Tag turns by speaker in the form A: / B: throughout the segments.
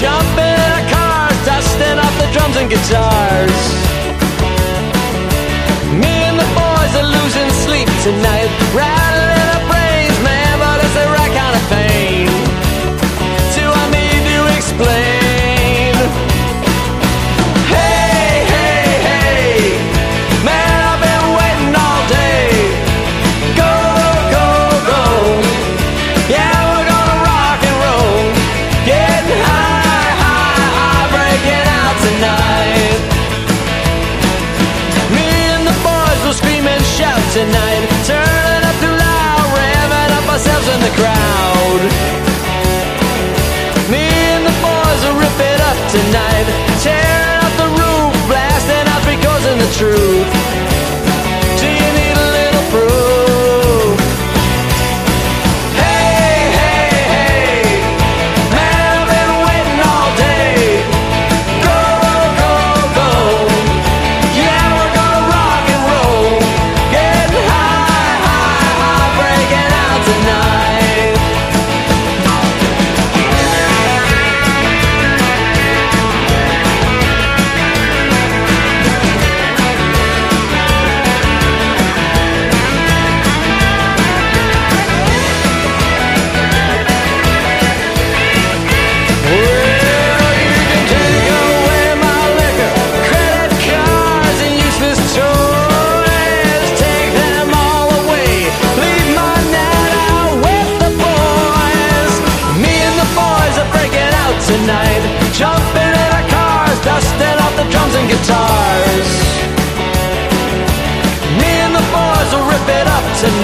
A: jumping our cars, dusting off the drums and guitars. Me and the boys are losing sleep tonight. tonight.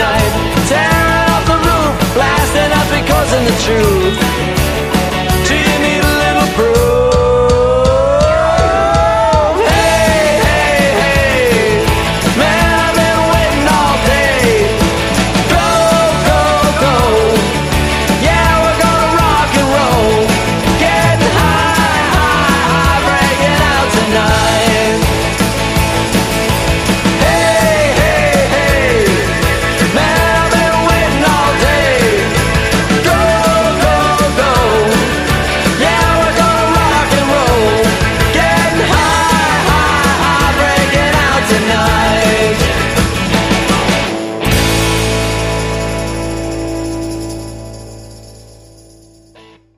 A: night. Tearing up the roof, blasting up because of the truth.